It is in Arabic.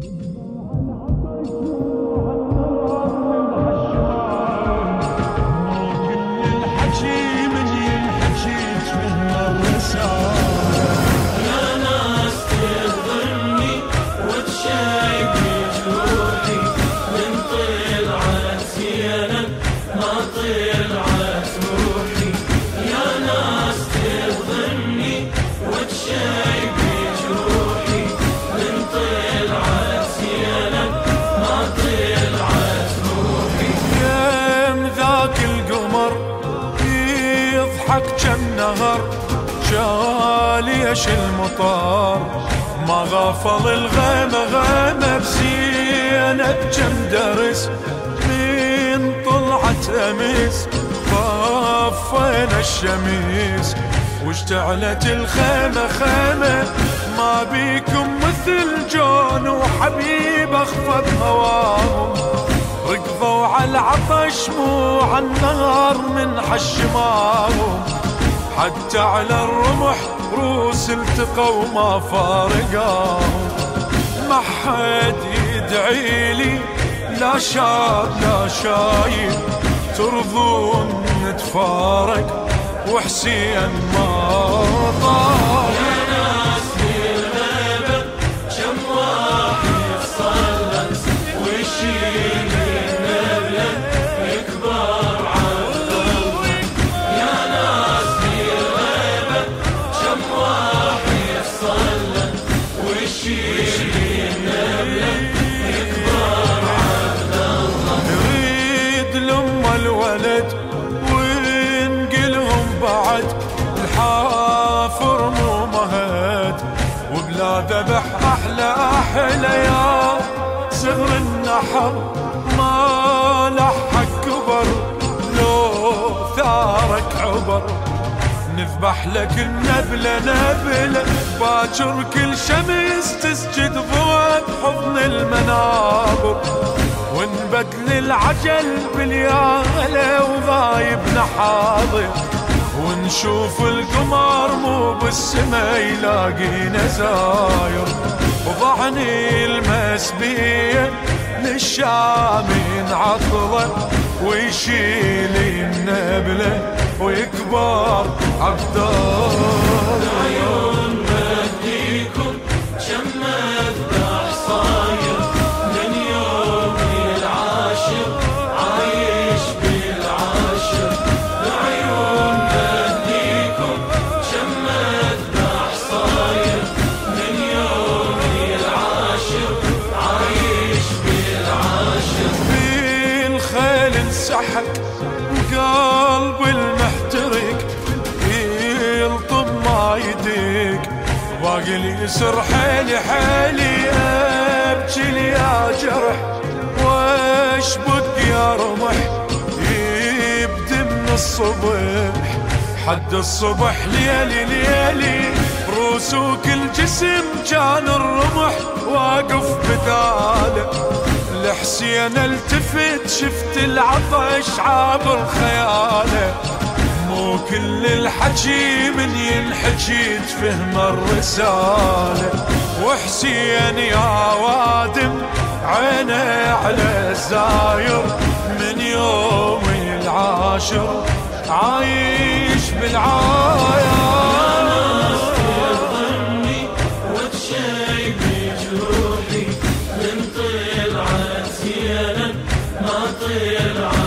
I'm Thank you. ليش المطار؟ ما غافل الغيمة غيمة بزينة بجم درس من طلعت أمس طفينا الشميس. واشتعلت الخيمة خيمة؟ ما بيكم مثل جون وحبيب أخفض هواهم. ركضوا على العطش مو على النار من حشماهم. حتى على الرمح روس التقوا وما فارقاهم. ما حد يدعي لي لا شاب لا شايب. ترضون نتفارق وحسين ما طار ذبح أحلى أحلى يا صغر النحر. ما لحق كبر لو ثارك عبر. نذبح لك النبلة نبلة باكر. كل شمس تسجد ضوء بحضن المنابر. ونبدل العجل بالياغلة وضايبنا حاضر ونشوف القمر مو بالسما يلاقينا زاير وضعني المسبية للشام ينعطله ويشيل النبلة ويكبر عبدالله باقي لي يسر حيلي حيلي أبكي يا جرح واشبك يا رمح؟ يبدي من الصبح حد الصبح ليلي ليلي روسوك الجسم كان الرمح واقف بداله. الحسين التفت شفت العطش عابر خياله. مو كل الحكي من ينحكي تفهم الرسالة. وحسين يا وادم عينه على الزاير. من يوم العاشر عايش بالعاير طلعت ما طلعت